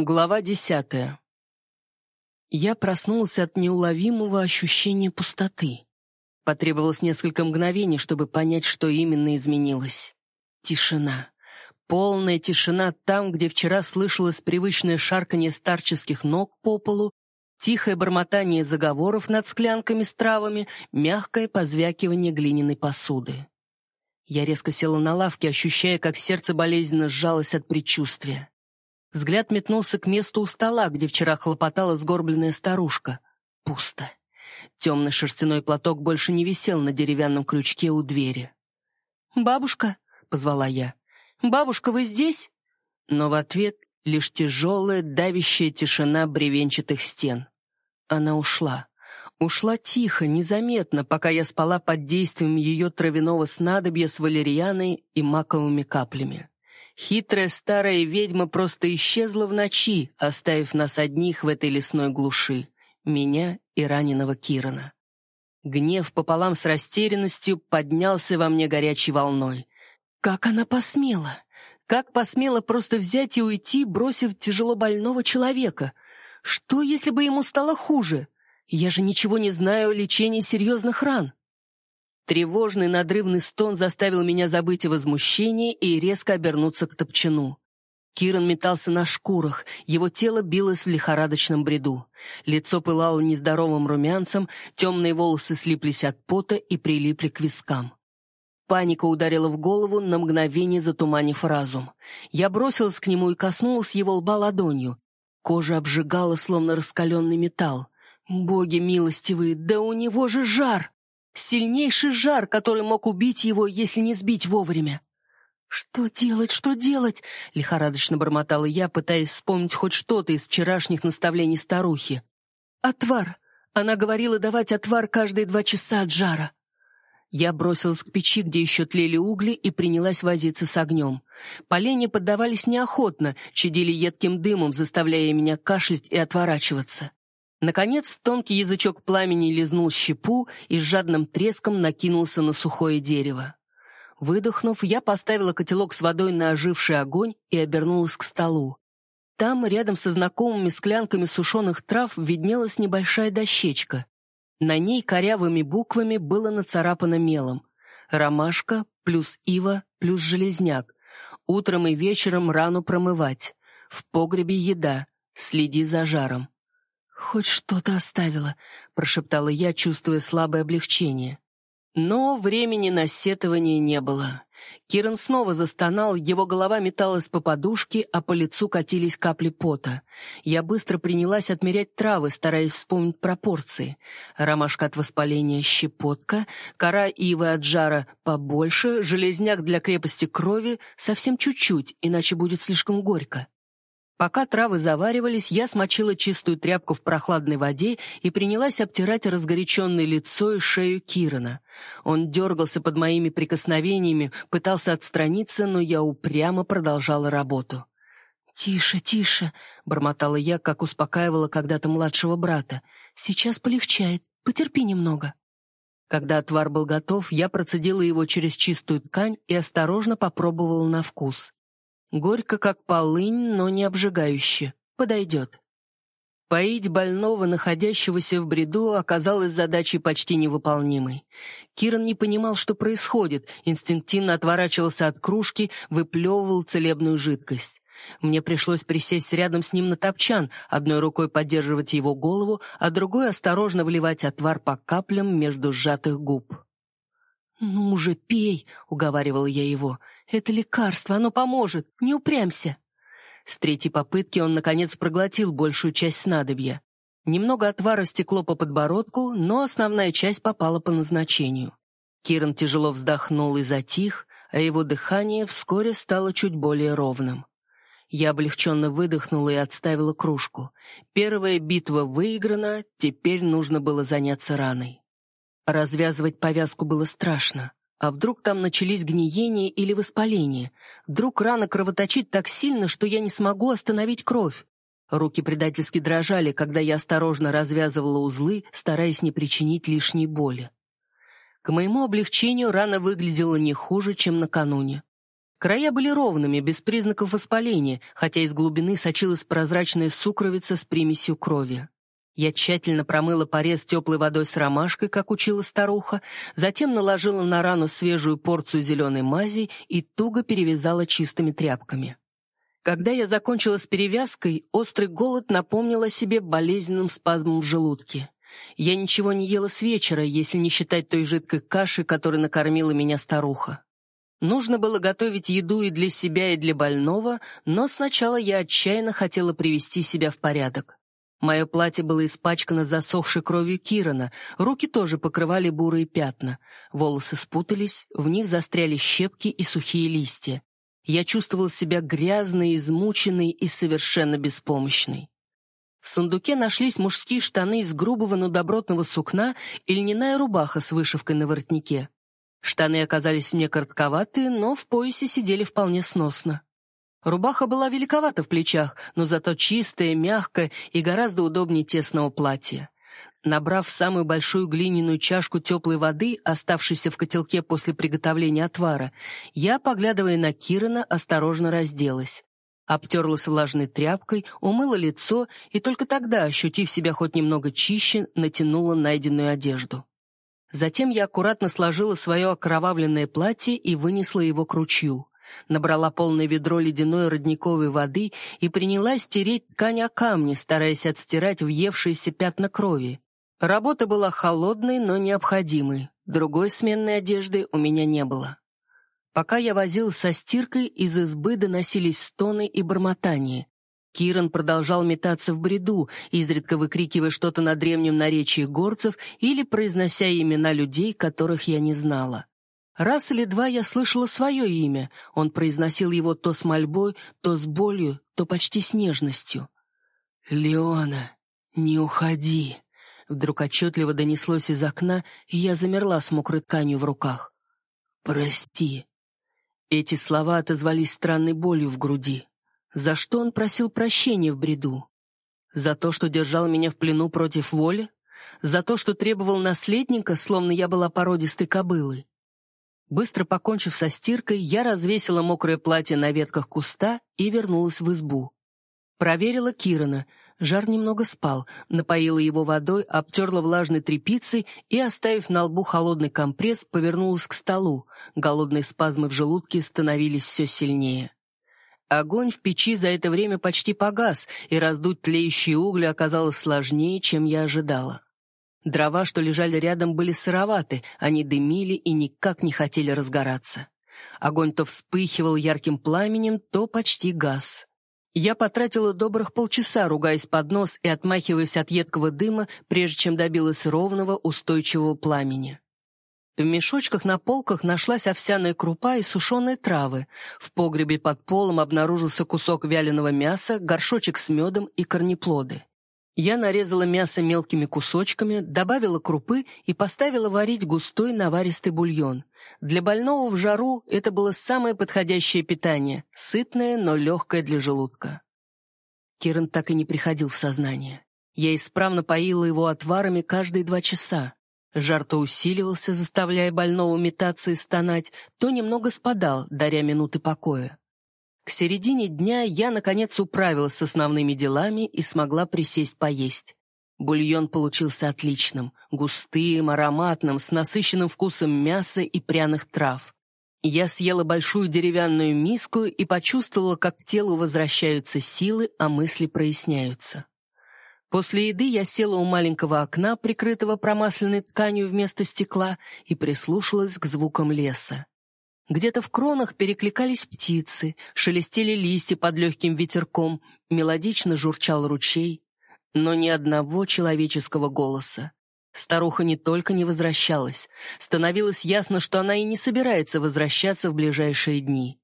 Глава десятая. Я проснулся от неуловимого ощущения пустоты. Потребовалось несколько мгновений, чтобы понять, что именно изменилось. Тишина. Полная тишина там, где вчера слышалось привычное шарканье старческих ног по полу, тихое бормотание заговоров над склянками с травами, мягкое позвякивание глиняной посуды. Я резко села на лавке, ощущая, как сердце болезненно сжалось от предчувствия. Взгляд метнулся к месту у стола, где вчера хлопотала сгорбленная старушка. Пусто. Темный шерстяной платок больше не висел на деревянном крючке у двери. «Бабушка?» — позвала я. «Бабушка, вы здесь?» Но в ответ лишь тяжелая, давящая тишина бревенчатых стен. Она ушла. Ушла тихо, незаметно, пока я спала под действием ее травяного снадобья с валерьяной и маковыми каплями. Хитрая старая ведьма просто исчезла в ночи, оставив нас одних в этой лесной глуши, меня и раненого Кирана. Гнев пополам с растерянностью поднялся во мне горячей волной. Как она посмела? Как посмела просто взять и уйти, бросив тяжело больного человека? Что, если бы ему стало хуже? Я же ничего не знаю о лечении серьезных ран. Тревожный надрывный стон заставил меня забыть о возмущении и резко обернуться к топчану. Киран метался на шкурах, его тело билось в лихорадочном бреду. Лицо пылало нездоровым румянцем, темные волосы слиплись от пота и прилипли к вискам. Паника ударила в голову, на мгновение затуманив разум. Я бросилась к нему и коснулась его лба ладонью. Кожа обжигала, словно раскаленный металл. «Боги милостивые, да у него же жар!» Сильнейший жар, который мог убить его, если не сбить вовремя. «Что делать, что делать?» — лихорадочно бормотала я, пытаясь вспомнить хоть что-то из вчерашних наставлений старухи. «Отвар!» Она говорила давать отвар каждые два часа от жара. Я бросилась к печи, где еще тлели угли, и принялась возиться с огнем. Поленья поддавались неохотно, чадили едким дымом, заставляя меня кашлять и отворачиваться. Наконец, тонкий язычок пламени лизнул щепу и с жадным треском накинулся на сухое дерево. Выдохнув, я поставила котелок с водой на оживший огонь и обернулась к столу. Там, рядом со знакомыми склянками сушеных трав, виднелась небольшая дощечка. На ней корявыми буквами было нацарапано мелом. «Ромашка плюс ива плюс железняк. Утром и вечером рану промывать. В погребе еда. Следи за жаром». «Хоть что-то оставила», — прошептала я, чувствуя слабое облегчение. Но времени на сетование не было. Киран снова застонал, его голова металась по подушке, а по лицу катились капли пота. Я быстро принялась отмерять травы, стараясь вспомнить пропорции. Ромашка от воспаления — щепотка, кора ивы от жара — побольше, железняк для крепости крови — совсем чуть-чуть, иначе будет слишком горько. Пока травы заваривались, я смочила чистую тряпку в прохладной воде и принялась обтирать разгоряченное лицо и шею Кирана. Он дергался под моими прикосновениями, пытался отстраниться, но я упрямо продолжала работу. «Тише, тише», — бормотала я, как успокаивала когда-то младшего брата. «Сейчас полегчает, потерпи немного». Когда отвар был готов, я процедила его через чистую ткань и осторожно попробовала на вкус. Горько, как полынь, но не обжигающе. Подойдет. Поить больного, находящегося в бреду, оказалось задачей почти невыполнимой. Киран не понимал, что происходит, инстинктивно отворачивался от кружки, выплевывал целебную жидкость. Мне пришлось присесть рядом с ним на топчан, одной рукой поддерживать его голову, а другой осторожно вливать отвар по каплям между сжатых губ. «Ну уже пей», — уговаривала я его, — это лекарство, оно поможет, не упрямься. С третьей попытки он, наконец, проглотил большую часть снадобья. Немного отвара стекло по подбородку, но основная часть попала по назначению. Киран тяжело вздохнул и затих, а его дыхание вскоре стало чуть более ровным. Я облегченно выдохнула и отставила кружку. Первая битва выиграна, теперь нужно было заняться раной. Развязывать повязку было страшно. А вдруг там начались гниение или воспаление? Вдруг рана кровоточит так сильно, что я не смогу остановить кровь? Руки предательски дрожали, когда я осторожно развязывала узлы, стараясь не причинить лишней боли. К моему облегчению рана выглядела не хуже, чем накануне. Края были ровными, без признаков воспаления, хотя из глубины сочилась прозрачная сукровица с примесью крови. Я тщательно промыла порез теплой водой с ромашкой, как учила старуха, затем наложила на рану свежую порцию зеленой мази и туго перевязала чистыми тряпками. Когда я закончила с перевязкой, острый голод напомнил о себе болезненным спазмом в желудке. Я ничего не ела с вечера, если не считать той жидкой каши, которой накормила меня старуха. Нужно было готовить еду и для себя, и для больного, но сначала я отчаянно хотела привести себя в порядок. Мое платье было испачкано засохшей кровью Кирана, руки тоже покрывали бурые пятна. Волосы спутались, в них застряли щепки и сухие листья. Я чувствовал себя грязной, измученной и совершенно беспомощной. В сундуке нашлись мужские штаны из грубого, но добротного сукна и льняная рубаха с вышивкой на воротнике. Штаны оказались мне коротковатые, но в поясе сидели вполне сносно. Рубаха была великовата в плечах, но зато чистая, мягкая и гораздо удобнее тесного платья. Набрав самую большую глиняную чашку теплой воды, оставшейся в котелке после приготовления отвара, я, поглядывая на Кирана, осторожно разделась. Обтерлась влажной тряпкой, умыла лицо и только тогда, ощутив себя хоть немного чище, натянула найденную одежду. Затем я аккуратно сложила свое окровавленное платье и вынесла его к ручью. Набрала полное ведро ледяной родниковой воды и принялась тереть ткань о камни, стараясь отстирать въевшиеся пятна крови. Работа была холодной, но необходимой. Другой сменной одежды у меня не было. Пока я возил со стиркой, из избы доносились стоны и бормотания. Киран продолжал метаться в бреду, изредка выкрикивая что-то на древнем наречии горцев или произнося имена людей, которых я не знала. Раз или два я слышала свое имя. Он произносил его то с мольбой, то с болью, то почти с нежностью. «Леона, не уходи!» Вдруг отчетливо донеслось из окна, и я замерла с мокрой тканью в руках. «Прости». Эти слова отозвались странной болью в груди. За что он просил прощения в бреду? За то, что держал меня в плену против воли? За то, что требовал наследника, словно я была породистой кобылой? Быстро покончив со стиркой, я развесила мокрое платье на ветках куста и вернулась в избу. Проверила Кирана. Жар немного спал, напоила его водой, обтерла влажной тряпицей и, оставив на лбу холодный компресс, повернулась к столу. Голодные спазмы в желудке становились все сильнее. Огонь в печи за это время почти погас, и раздуть тлеющие угли оказалось сложнее, чем я ожидала. Дрова, что лежали рядом, были сыроваты, они дымили и никак не хотели разгораться. Огонь то вспыхивал ярким пламенем, то почти газ. Я потратила добрых полчаса, ругаясь под нос и отмахиваясь от едкого дыма, прежде чем добилась ровного, устойчивого пламени. В мешочках на полках нашлась овсяная крупа и сушеные травы. В погребе под полом обнаружился кусок вяленого мяса, горшочек с медом и корнеплоды. Я нарезала мясо мелкими кусочками, добавила крупы и поставила варить густой наваристый бульон. Для больного в жару это было самое подходящее питание, сытное, но легкое для желудка. Киран так и не приходил в сознание. Я исправно поила его отварами каждые два часа. Жар то усиливался, заставляя больного метаться и стонать, то немного спадал, даря минуты покоя. К середине дня я, наконец, управилась с основными делами и смогла присесть поесть. Бульон получился отличным, густым, ароматным, с насыщенным вкусом мяса и пряных трав. Я съела большую деревянную миску и почувствовала, как к телу возвращаются силы, а мысли проясняются. После еды я села у маленького окна, прикрытого промасленной тканью вместо стекла, и прислушалась к звукам леса. Где-то в кронах перекликались птицы, шелестели листья под легким ветерком, мелодично журчал ручей, но ни одного человеческого голоса. Старуха не только не возвращалась, становилось ясно, что она и не собирается возвращаться в ближайшие дни.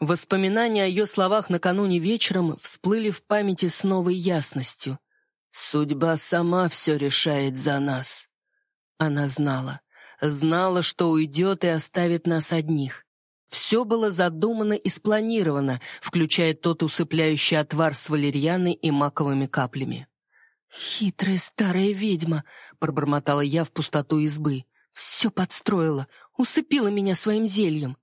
Воспоминания о ее словах накануне вечером всплыли в памяти с новой ясностью — Судьба сама все решает за нас. Она знала. Знала, что уйдет и оставит нас одних. Все было задумано и спланировано, включая тот усыпляющий отвар с валерьяной и маковыми каплями. «Хитрая старая ведьма», — пробормотала я в пустоту избы. «Все подстроила, усыпила меня своим зельем».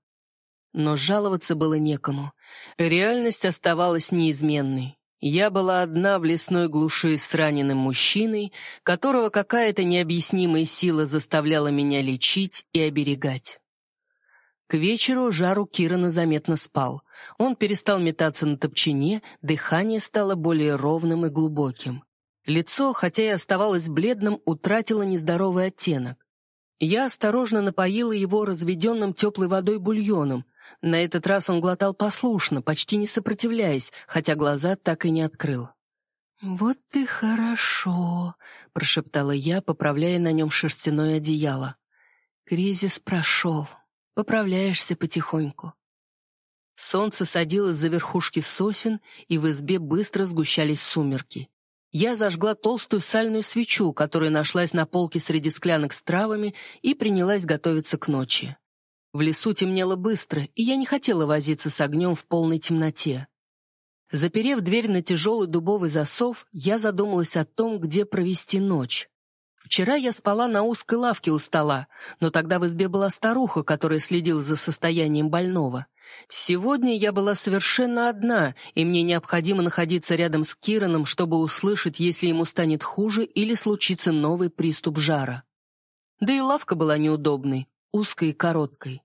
но жаловаться было некому. Реальность оставалась неизменной. Я была одна в лесной глуши с раненым мужчиной, которого какая-то необъяснимая сила заставляла меня лечить и оберегать. К вечеру жару Кирана заметно спал. Он перестал метаться на топчине, дыхание стало более ровным и глубоким. Лицо, хотя и оставалось бледным, утратило нездоровый оттенок. Я осторожно напоила его разведенным теплой водой бульоном. На этот раз он глотал послушно, почти не сопротивляясь, хотя глаза так и не открыл. «Вот ты хорошо», — прошептала я, поправляя на нем шерстяное одеяло. «Кризис прошел. Поправляешься потихоньку». Солнце садилось за верхушки сосен, и в избе быстро сгущались сумерки. Я зажгла толстую сальную свечу, которая нашлась на полке среди склянок с травами, и принялась готовиться к ночи. В лесу темнело быстро, и я не хотела возиться с огнем в полной темноте. Заперев дверь на тяжелый дубовый засов, я задумалась о том, где провести ночь. Вчера я спала на узкой лавке у стола, но тогда в избе была старуха, которая следила за состоянием больного — Сегодня я была совершенно одна, и мне необходимо находиться рядом с Кираном, чтобы услышать, если ему станет хуже или случится новый приступ жара. Да и лавка была неудобной, узкой и короткой.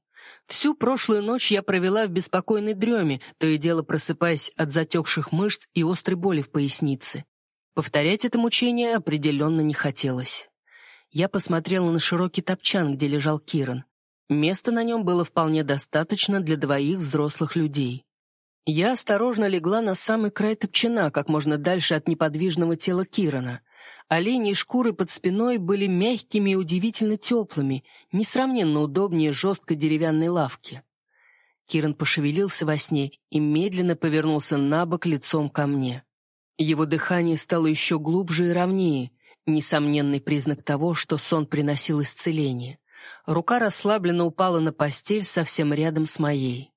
Всю прошлую ночь я провела в беспокойной дреме, то и дело просыпаясь от затекших мышц и острой боли в пояснице. Повторять это мучение определенно не хотелось. Я посмотрела на широкий топчан, где лежал Киран. Места на нем было вполне достаточно для двоих взрослых людей. Я осторожно легла на самый край топчина, как можно дальше от неподвижного тела Кирана. Оленьи шкуры под спиной были мягкими и удивительно теплыми, несравненно удобнее жесткой деревянной лавки. Киран пошевелился во сне и медленно повернулся на бок лицом ко мне. Его дыхание стало еще глубже и ровнее, несомненный признак того, что сон приносил исцеление. Рука расслабленно упала на постель совсем рядом с моей.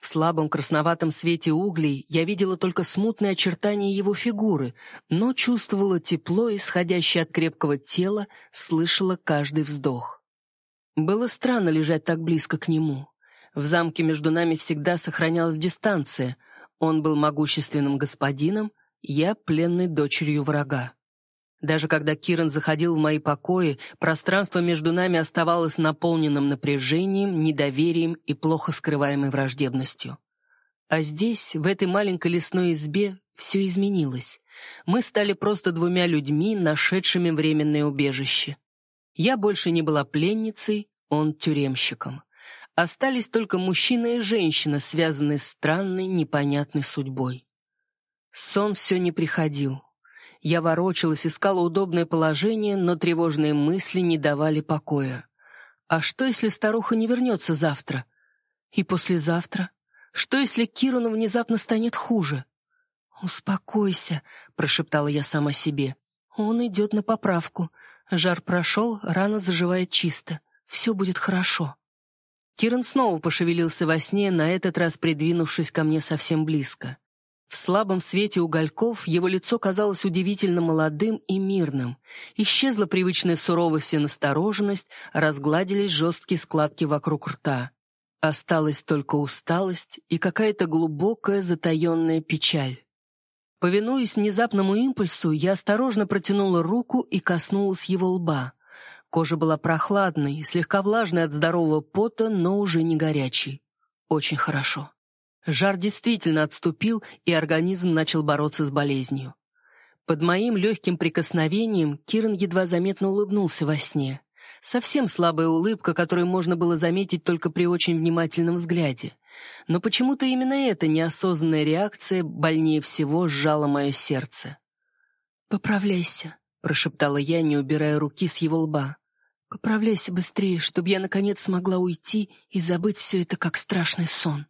В слабом красноватом свете углей я видела только смутные очертания его фигуры, но чувствовала тепло, исходящее от крепкого тела, слышала каждый вздох. Было странно лежать так близко к нему. В замке между нами всегда сохранялась дистанция. Он был могущественным господином, я — пленной дочерью врага. Даже когда Киран заходил в мои покои, пространство между нами оставалось наполненным напряжением, недоверием и плохо скрываемой враждебностью. А здесь, в этой маленькой лесной избе, все изменилось. Мы стали просто двумя людьми, нашедшими временное убежище. Я больше не была пленницей, он тюремщиком. Остались только мужчина и женщина, связанные странной, непонятной судьбой. Сон все не приходил. Я ворочалась, искала удобное положение, но тревожные мысли не давали покоя. А что, если старуха не вернется завтра? И послезавтра? Что, если Кируну внезапно станет хуже? «Успокойся», — прошептала я сама себе. «Он идет на поправку. Жар прошел, рана заживает чисто. Все будет хорошо». Киран снова пошевелился во сне, на этот раз придвинувшись ко мне совсем близко. В слабом свете угольков его лицо казалось удивительно молодым и мирным. Исчезла привычная суровость и настороженность, разгладились жесткие складки вокруг рта. Осталась только усталость и какая-то глубокая затаенная печаль. Повинуясь внезапному импульсу, я осторожно протянула руку и коснулась его лба. Кожа была прохладной, слегка влажной от здорового пота, но уже не горячей. Очень хорошо. Жар действительно отступил, и организм начал бороться с болезнью. Под моим легким прикосновением Киран едва заметно улыбнулся во сне. Совсем слабая улыбка, которую можно было заметить только при очень внимательном взгляде. Но почему-то именно эта неосознанная реакция больнее всего сжала мое сердце. «Поправляйся», — прошептала я, не убирая руки с его лба. «Поправляйся быстрее, чтобы я, наконец, смогла уйти и забыть все это, как страшный сон».